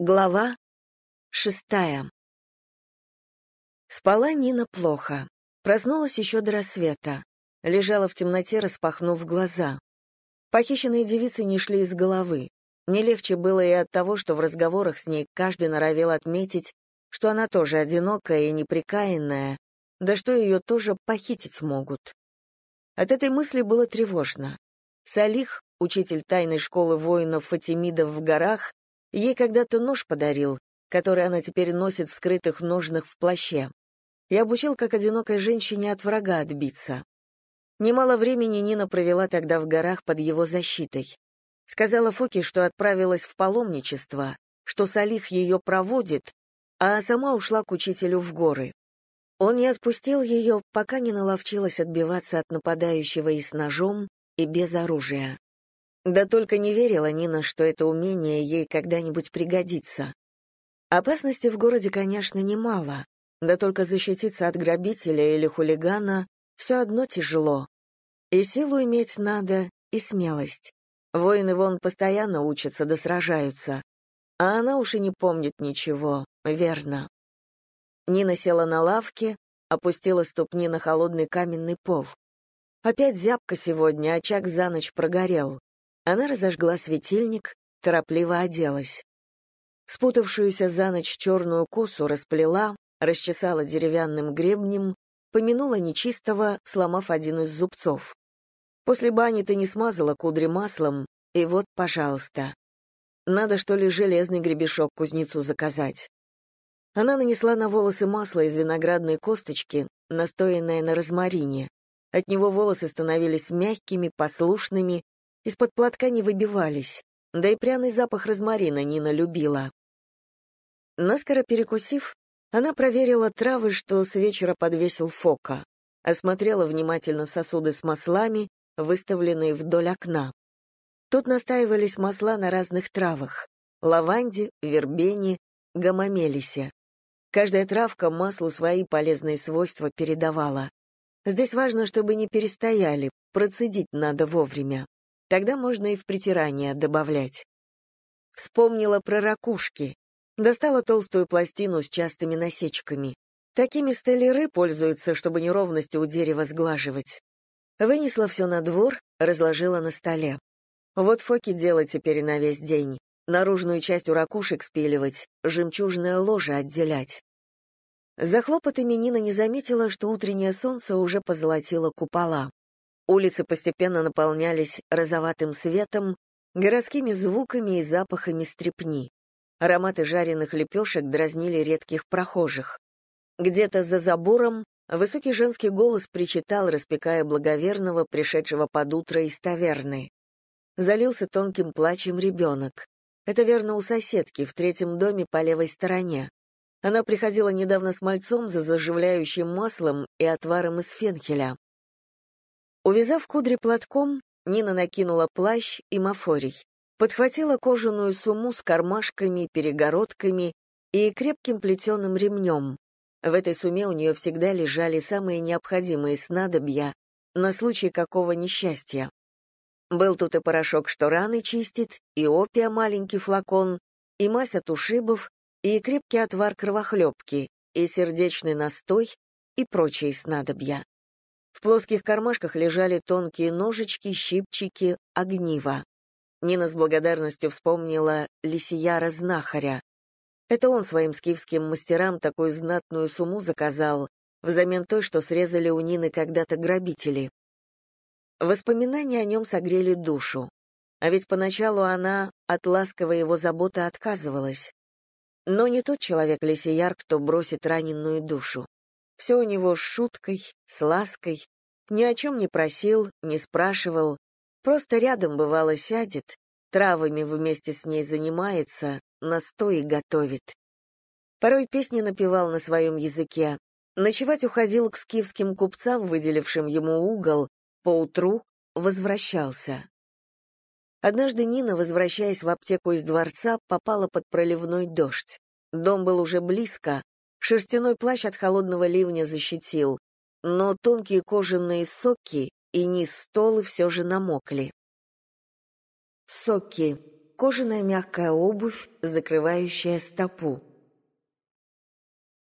Глава шестая. Спала Нина плохо. Проснулась еще до рассвета. Лежала в темноте, распахнув глаза. Похищенные девицы не шли из головы. Не легче было и от того, что в разговорах с ней каждый норовил отметить, что она тоже одинокая и неприкаянная, да что ее тоже похитить могут. От этой мысли было тревожно. Салих, учитель тайной школы воинов Фатимидов в горах, Ей когда-то нож подарил, который она теперь носит в скрытых ножнах в плаще. И обучил, как одинокой женщине от врага отбиться. Немало времени Нина провела тогда в горах под его защитой. Сказала Фоке, что отправилась в паломничество, что Салих ее проводит, а сама ушла к учителю в горы. Он не отпустил ее, пока не наловчилась отбиваться от нападающего и с ножом, и без оружия. Да только не верила Нина, что это умение ей когда-нибудь пригодится. Опасности в городе, конечно, немало, да только защититься от грабителя или хулигана все одно тяжело. И силу иметь надо, и смелость. Воины вон постоянно учатся да сражаются. А она уж и не помнит ничего, верно. Нина села на лавке, опустила ступни на холодный каменный пол. Опять зябко сегодня, очаг за ночь прогорел. Она разожгла светильник, торопливо оделась. Спутавшуюся за ночь черную косу расплела, расчесала деревянным гребнем, помянула нечистого, сломав один из зубцов. После бани ты не смазала кудри маслом, и вот, пожалуйста. Надо, что ли, железный гребешок кузнецу заказать. Она нанесла на волосы масло из виноградной косточки, настоянное на розмарине. От него волосы становились мягкими, послушными, из-под платка не выбивались, да и пряный запах розмарина Нина любила. Наскоро перекусив, она проверила травы, что с вечера подвесил Фока, осмотрела внимательно сосуды с маслами, выставленные вдоль окна. Тут настаивались масла на разных травах — лаванде, вербене, гамамелисе. Каждая травка маслу свои полезные свойства передавала. Здесь важно, чтобы не перестояли, процедить надо вовремя. Тогда можно и в притирание добавлять. Вспомнила про ракушки. Достала толстую пластину с частыми насечками. Такими столяры пользуются, чтобы неровности у дерева сглаживать. Вынесла все на двор, разложила на столе. Вот фоки делать теперь на весь день. Наружную часть у ракушек спиливать, жемчужное ложе отделять. За хлопотами Нина не заметила, что утреннее солнце уже позолотило купола. Улицы постепенно наполнялись розоватым светом, городскими звуками и запахами стрепни. Ароматы жареных лепешек дразнили редких прохожих. Где-то за забором высокий женский голос причитал, распекая благоверного, пришедшего под утро из таверны. Залился тонким плачем ребенок. Это верно у соседки, в третьем доме по левой стороне. Она приходила недавно с мальцом за заживляющим маслом и отваром из фенхеля. Увязав кудри платком, Нина накинула плащ и мафорий, подхватила кожаную сумму с кармашками, перегородками и крепким плетеным ремнем. В этой суме у нее всегда лежали самые необходимые снадобья на случай какого несчастья. Был тут и порошок, что раны чистит, и опия маленький флакон, и мазь от ушибов, и крепкий отвар кровохлебки, и сердечный настой, и прочие снадобья. В плоских кармашках лежали тонкие ножички, щипчики, огнива. Нина с благодарностью вспомнила лисияра-знахаря. Это он своим скифским мастерам такую знатную сумму заказал, взамен той, что срезали у Нины когда-то грабители. Воспоминания о нем согрели душу. А ведь поначалу она от ласковой его заботы отказывалась. Но не тот человек Лисияр, кто бросит раненую душу. Все у него с шуткой, с лаской, ни о чем не просил, не спрашивал, просто рядом бывало сядет, травами вместе с ней занимается, настои готовит. Порой песни напевал на своем языке. Ночевать уходил к скифским купцам, выделившим ему угол, поутру возвращался. Однажды Нина, возвращаясь в аптеку из дворца, попала под проливной дождь. Дом был уже близко, Шерстяной плащ от холодного ливня защитил, но тонкие кожаные соки и низ столы все же намокли. Соки кожаная мягкая обувь, закрывающая стопу.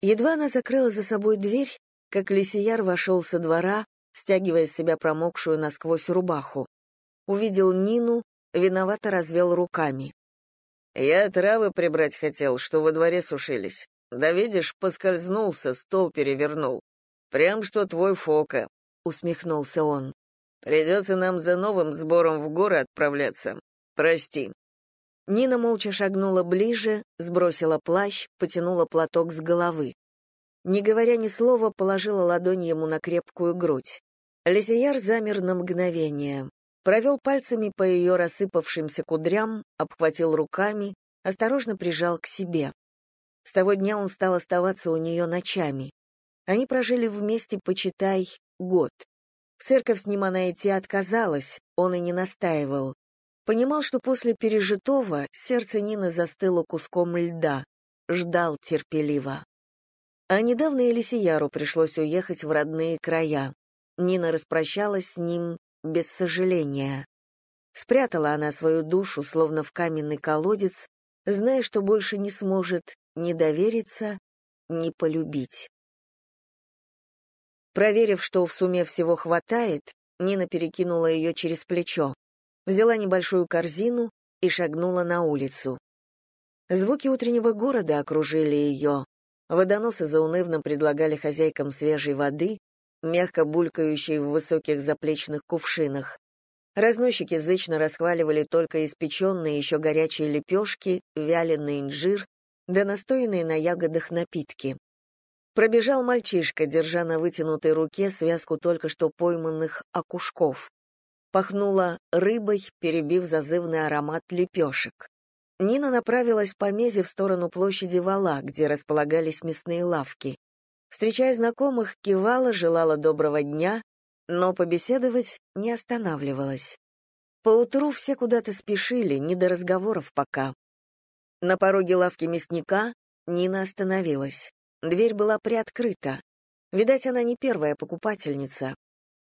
Едва она закрыла за собой дверь, как лисияр вошел со двора, стягивая с себя промокшую насквозь рубаху. Увидел Нину, виновато развел руками. «Я травы прибрать хотел, что во дворе сушились. Да видишь, поскользнулся, стол перевернул. Прям что твой Фока», — усмехнулся он. «Придется нам за новым сбором в горы отправляться. Прости». Нина молча шагнула ближе, сбросила плащ, потянула платок с головы. Не говоря ни слова, положила ладонь ему на крепкую грудь. Лисияр замер на мгновение, провел пальцами по ее рассыпавшимся кудрям, обхватил руками, осторожно прижал к себе. С того дня он стал оставаться у нее ночами. Они прожили вместе, почитай, год. Церковь с ним она идти отказалась, он и не настаивал. Понимал, что после пережитого сердце Нины застыло куском льда, ждал терпеливо. А недавно Елисеяру пришлось уехать в родные края. Нина распрощалась с ним без сожаления. Спрятала она свою душу, словно в каменный колодец, зная, что больше не сможет ни довериться, ни полюбить. Проверив, что в сумме всего хватает, Нина перекинула ее через плечо взяла небольшую корзину и шагнула на улицу. Звуки утреннего города окружили ее. Водоносы заунывно предлагали хозяйкам свежей воды, мягко булькающей в высоких заплечных кувшинах. Разносчики зычно расхваливали только испеченные еще горячие лепешки, вяленый инжир, да настоянные на ягодах напитки. Пробежал мальчишка, держа на вытянутой руке связку только что пойманных окушков пахнуло рыбой, перебив зазывный аромат лепешек. Нина направилась по мезе в сторону площади Вала, где располагались мясные лавки. Встречая знакомых, кивала, желала доброго дня, но побеседовать не останавливалась. Поутру все куда-то спешили, не до разговоров пока. На пороге лавки мясника Нина остановилась. Дверь была приоткрыта. Видать, она не первая покупательница.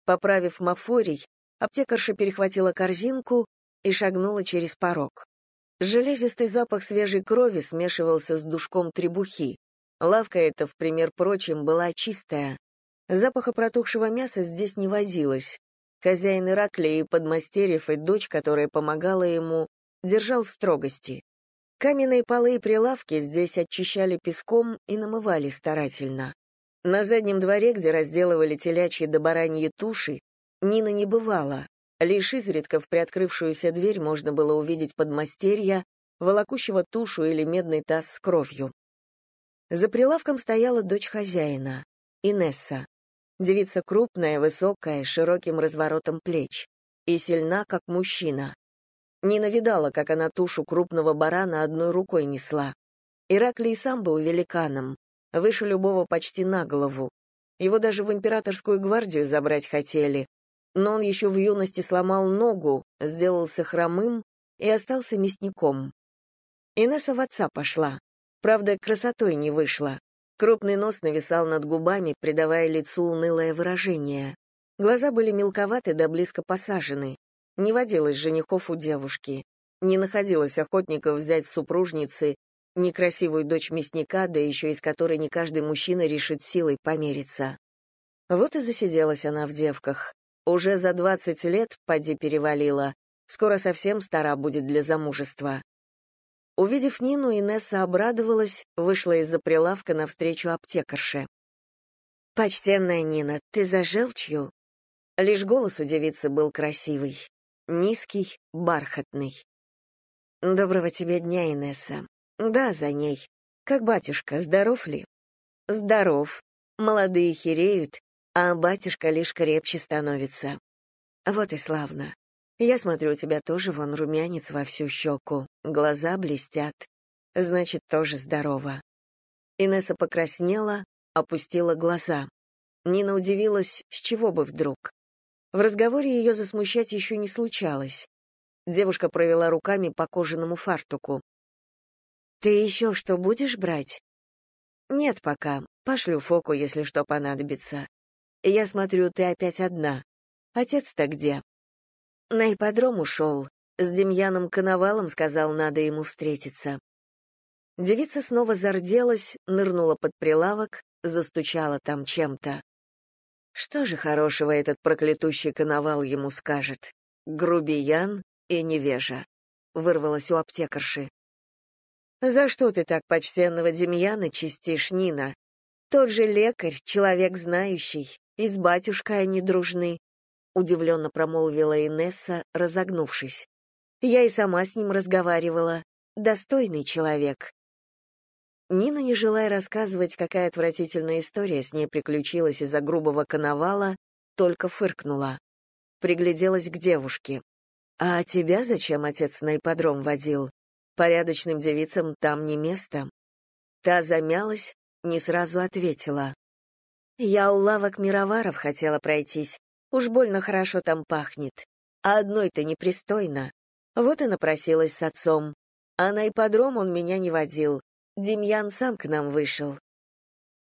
Поправив мафорий, Аптекарша перехватила корзинку и шагнула через порог. Железистый запах свежей крови смешивался с душком требухи. Лавка эта, в пример прочим, была чистая. Запаха протухшего мяса здесь не водилось. Хозяин Ираклия и подмастерьев, и дочь, которая помогала ему, держал в строгости. Каменные полы и прилавки здесь очищали песком и намывали старательно. На заднем дворе, где разделывали телячьи да бараньи туши, Нина не бывала. Лишь изредка в приоткрывшуюся дверь можно было увидеть подмастерья, волокущего тушу или медный таз с кровью. За прилавком стояла дочь хозяина, Инесса. Девица крупная, высокая, с широким разворотом плеч. И сильна, как мужчина. Нина видала, как она тушу крупного барана одной рукой несла. Ираклий сам был великаном, выше любого почти на голову. Его даже в императорскую гвардию забрать хотели, но он еще в юности сломал ногу, сделался хромым и остался мясником. Инесса в отца пошла. Правда, красотой не вышла. Крупный нос нависал над губами, придавая лицу унылое выражение. Глаза были мелковаты да близко посажены. Не водилось женихов у девушки. Не находилось охотников взять супружницы некрасивую дочь мясника, да еще из которой не каждый мужчина решит силой помериться. Вот и засиделась она в девках. Уже за двадцать лет, поди перевалила, скоро совсем стара будет для замужества. Увидев Нину, Инесса обрадовалась, вышла из-за прилавка навстречу аптекарше. «Почтенная Нина, ты за желчью?» Лишь голос у девицы был красивый, низкий, бархатный. «Доброго тебе дня, Инесса. Да, за ней. Как батюшка, здоров ли?» «Здоров. Молодые хереют, а батюшка лишь крепче становится. Вот и славно. Я смотрю, у тебя тоже вон румянец во всю щеку, глаза блестят. Значит, тоже здорово. Инесса покраснела, опустила глаза. Нина удивилась, с чего бы вдруг. В разговоре ее засмущать еще не случалось. Девушка провела руками по кожаному фартуку. «Ты еще что будешь брать?» «Нет пока. Пошлю Фоку, если что понадобится. Я смотрю, ты опять одна. Отец-то где? На ипподром ушел. С Демьяном Коновалом сказал, надо ему встретиться. Девица снова зарделась, нырнула под прилавок, застучала там чем-то. Что же хорошего этот проклятущий Коновал ему скажет? Грубиян и невежа. Вырвалась у аптекарши. «За что ты так почтенного Демьяна чистишь, Нина? Тот же лекарь, человек знающий, и с батюшкой они дружны», — удивленно промолвила Инесса, разогнувшись. «Я и сама с ним разговаривала. Достойный человек». Нина, не желая рассказывать, какая отвратительная история с ней приключилась из-за грубого коновала, только фыркнула. Пригляделась к девушке. «А тебя зачем отец на ипподром водил? Порядочным девицам там не место». Та замялась, не сразу ответила. «Я у лавок мироваров хотела пройтись. Уж больно хорошо там пахнет. А одной-то непристойно. Вот и напросилась с отцом. А на ипподром он меня не водил. Демьян сам к нам вышел.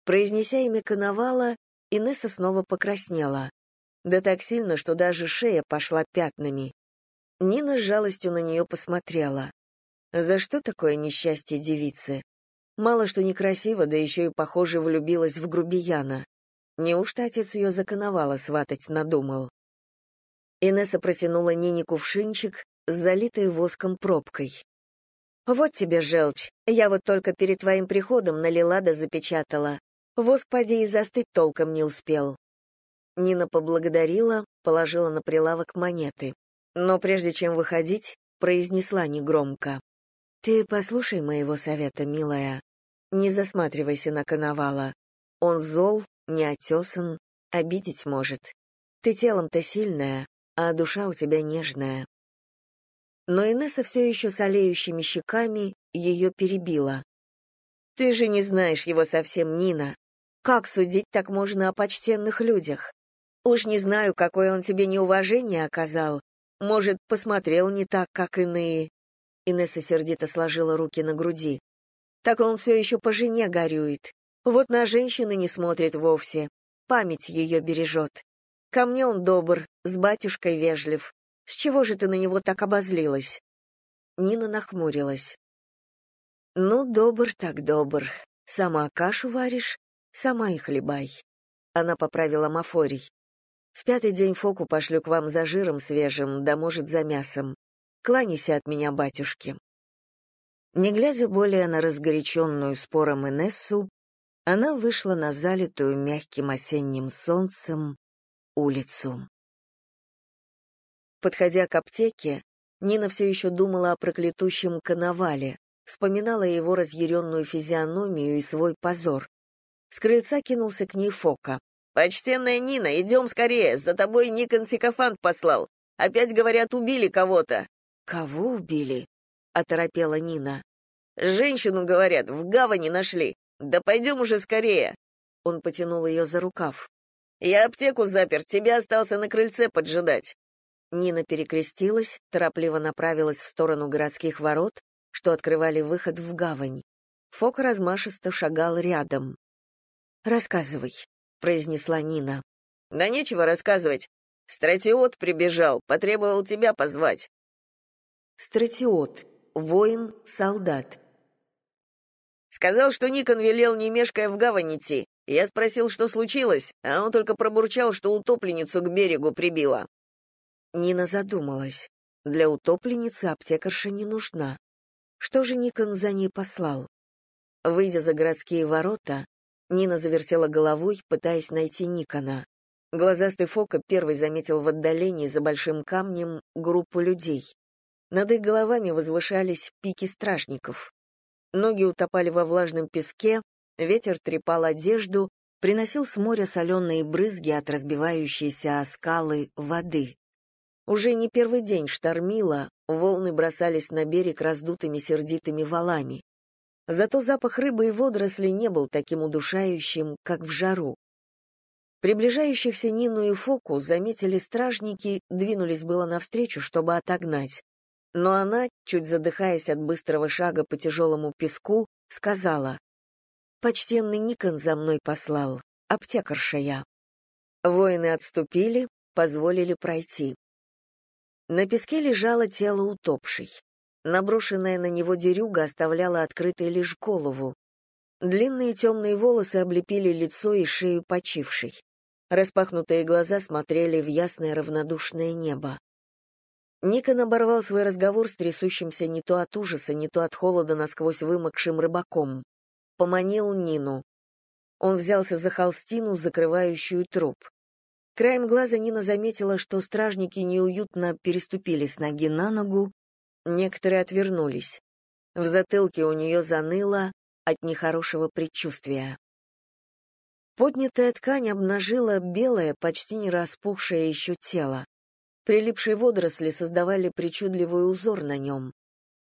Произнеся имя Коновала, Инесса снова покраснела. Да так сильно, что даже шея пошла пятнами. Нина с жалостью на нее посмотрела. За что такое несчастье девицы? Мало что некрасиво, да еще и, похоже, влюбилась в грубияна. Неужто отец ее за Коновала сватать надумал? Инесса протянула Нине кувшинчик с залитой воском пробкой. «Вот тебе желчь. Я вот только перед твоим приходом налила да запечатала. Воск поди и застыть толком не успел». Нина поблагодарила, положила на прилавок монеты. Но прежде чем выходить, произнесла негромко. «Ты послушай моего совета, милая. Не засматривайся на коновала. Он зол, неотесан, обидеть может. Ты телом-то сильная, а душа у тебя нежная но Инесса все еще с олеющими щеками ее перебила. «Ты же не знаешь его совсем, Нина. Как судить так можно о почтенных людях? Уж не знаю, какое он тебе неуважение оказал. Может, посмотрел не так, как иные». Инесса сердито сложила руки на груди. «Так он все еще по жене горюет. Вот на женщины не смотрит вовсе. Память ее бережет. Ко мне он добр, с батюшкой вежлив. С чего же ты на него так обозлилась?» Нина нахмурилась. «Ну, добр так добр. Сама кашу варишь, сама и хлебай». Она поправила Мафорий. «В пятый день Фоку пошлю к вам за жиром свежим, да, может, за мясом. Кланяйся от меня, батюшки». Не глядя более на разгоряченную спором Инессу, она вышла на залитую мягким осенним солнцем улицу. Подходя к аптеке, Нина все еще думала о проклятущем коновале, вспоминала его разъяренную физиономию и свой позор. С крыльца кинулся к ней Фока. «Почтенная Нина, идем скорее, за тобой Никон Сикофант послал. Опять, говорят, убили кого-то». «Кого убили?» — оторопела Нина. «Женщину, говорят, в гавани нашли. Да пойдем уже скорее». Он потянул ее за рукав. «Я аптеку запер, тебя остался на крыльце поджидать». Нина перекрестилась, торопливо направилась в сторону городских ворот, что открывали выход в гавань. Фок размашисто шагал рядом. «Рассказывай», — произнесла Нина. «Да нечего рассказывать. Стратиот прибежал, потребовал тебя позвать». Стратиот, воин, солдат. Сказал, что Никон велел, не мешкая в гавань идти. Я спросил, что случилось, а он только пробурчал, что утопленницу к берегу прибило. Нина задумалась. Для утопленницы аптекарша не нужна. Что же Никон за ней послал? Выйдя за городские ворота, Нина завертела головой, пытаясь найти Никона. Глазастый Фока первый заметил в отдалении за большим камнем группу людей. Над их головами возвышались пики стражников. Ноги утопали во влажном песке, ветер трепал одежду, приносил с моря соленые брызги от разбивающейся о скалы воды. Уже не первый день штормило, волны бросались на берег раздутыми сердитыми валами. Зато запах рыбы и водорослей не был таким удушающим, как в жару. Приближающихся Нину и Фоку заметили стражники, двинулись было навстречу, чтобы отогнать. Но она, чуть задыхаясь от быстрого шага по тяжелому песку, сказала, «Почтенный Никон за мной послал, аптекарша я». Воины отступили, позволили пройти. На песке лежало тело утопшей. Наброшенная на него дерюга оставляла открытой лишь голову. Длинные темные волосы облепили лицо и шею почившей. Распахнутые глаза смотрели в ясное равнодушное небо. Никон оборвал свой разговор с трясущимся не то от ужаса, не то от холода насквозь вымокшим рыбаком. Поманил Нину. Он взялся за холстину, закрывающую труп. Краем глаза Нина заметила, что стражники неуютно переступили с ноги на ногу, некоторые отвернулись. В затылке у нее заныло от нехорошего предчувствия. Поднятая ткань обнажила белое, почти не распухшее еще тело. Прилипшие водоросли создавали причудливый узор на нем.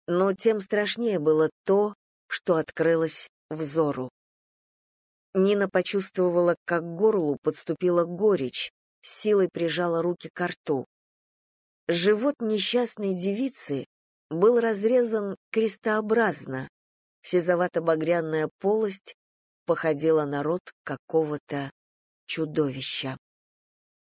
Но тем страшнее было то, что открылось взору. Нина почувствовала, как к горлу подступила горечь, силой прижала руки к рту. Живот несчастной девицы был разрезан крестообразно, сизовато-багряная полость походила на рот какого-то чудовища.